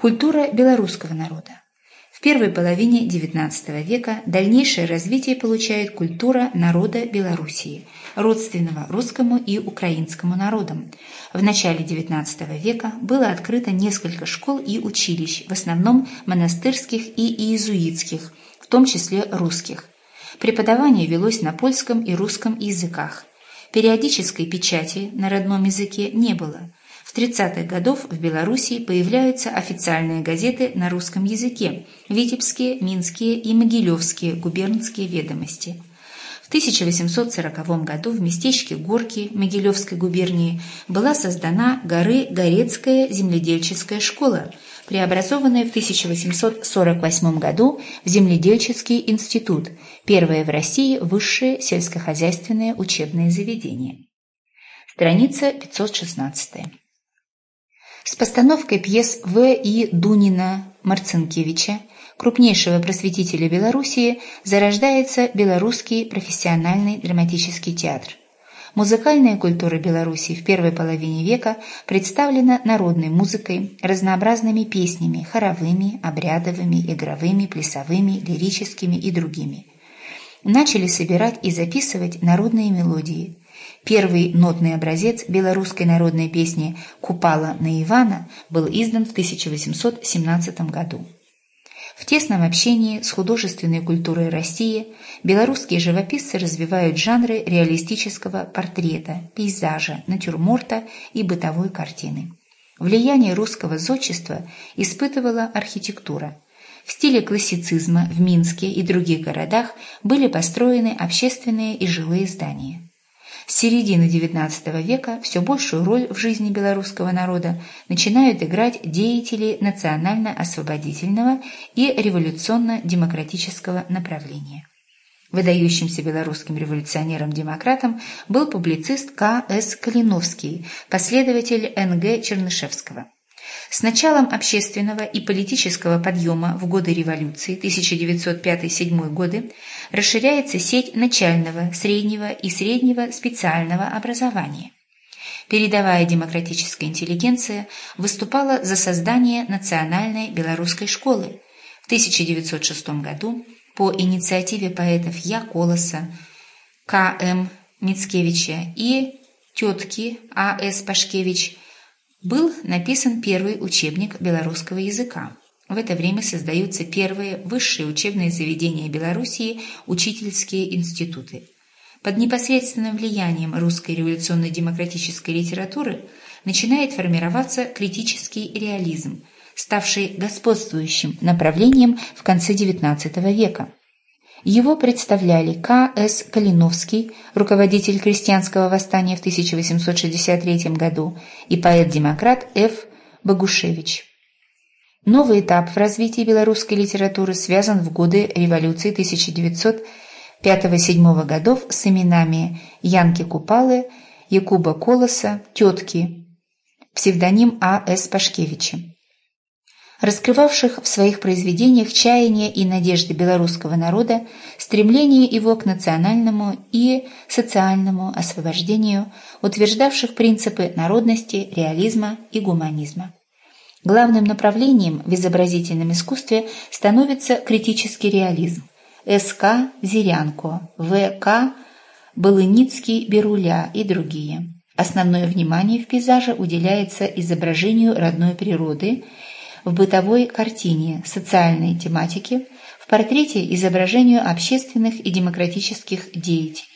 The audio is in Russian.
Культура белорусского народа. В первой половине XIX века дальнейшее развитие получает культура народа Белоруссии, родственного русскому и украинскому народам. В начале XIX века было открыто несколько школ и училищ, в основном монастырских и иезуитских, в том числе русских. Преподавание велось на польском и русском языках. Периодической печати на родном языке не было – в 30-х годов в Белоруссии появляются официальные газеты на русском языке «Витебские», «Минские» и «Могилевские» губернские ведомости. В 1840 году в местечке Горки Могилевской губернии была создана горы Горецкая земледельческая школа, преобразованная в 1848 году в Земледельческий институт, первое в России высшее сельскохозяйственное учебное заведение. Страница 516. С постановкой пьес В. И. Дунина Марцинкевича, крупнейшего просветителя Белоруссии, зарождается Белорусский профессиональный драматический театр. Музыкальная культура Беларуси в первой половине века представлена народной музыкой, разнообразными песнями, хоровыми, обрядовыми, игровыми, плясовыми, лирическими и другими. Начали собирать и записывать народные мелодии, Первый нотный образец белорусской народной песни «Купала на Ивана» был издан в 1817 году. В тесном общении с художественной культурой России белорусские живописцы развивают жанры реалистического портрета, пейзажа, натюрморта и бытовой картины. Влияние русского зодчества испытывала архитектура. В стиле классицизма в Минске и других городах были построены общественные и жилые здания. С середины XIX века все большую роль в жизни белорусского народа начинают играть деятели национально-освободительного и революционно-демократического направления. Выдающимся белорусским революционером-демократом был публицист К. С. Калиновский, последователь Н.Г. Чернышевского. С началом общественного и политического подъема в годы революции 1905-1907 годы расширяется сеть начального, среднего и среднего специального образования. Передовая демократическая интеллигенция выступала за создание национальной белорусской школы. В 1906 году по инициативе поэтов Я. Колоса, К. М. Мицкевича и тетки А. С. Пашкевич был написан первый учебник белорусского языка. В это время создаются первые высшие учебные заведения Белоруссии, учительские институты. Под непосредственным влиянием русской революционно-демократической литературы начинает формироваться критический реализм, ставший господствующим направлением в конце XIX века. Его представляли К. С. Калиновский, руководитель крестьянского восстания в 1863 году, и поэт-демократ Ф. Богушевич. Новый этап в развитии белорусской литературы связан в годы революции 1905-1907 годов с именами Янки Купалы, Якуба Колоса, Тетки, псевдоним А. С. Пашкевича раскрывавших в своих произведениях чаяния и надежды белорусского народа, стремление его к национальному и социальному освобождению, утверждавших принципы народности, реализма и гуманизма. Главным направлением в изобразительном искусстве становится критический реализм. С.К. Зирянко, В.К. Балыницкий, Беруля и другие. Основное внимание в пейзаже уделяется изображению родной природы – в бытовой картине социальной тематики, в портрете изображению общественных и демократических деятелей.